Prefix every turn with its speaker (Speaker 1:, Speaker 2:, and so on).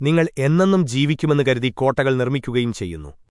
Speaker 1: നിങ്ങൾ എന്നെന്നും ജീവിക്കുമെന്ന് കരുതി കോട്ടകൾ നിർമ്മിക്കുകയും ചെയ്യുന്നു.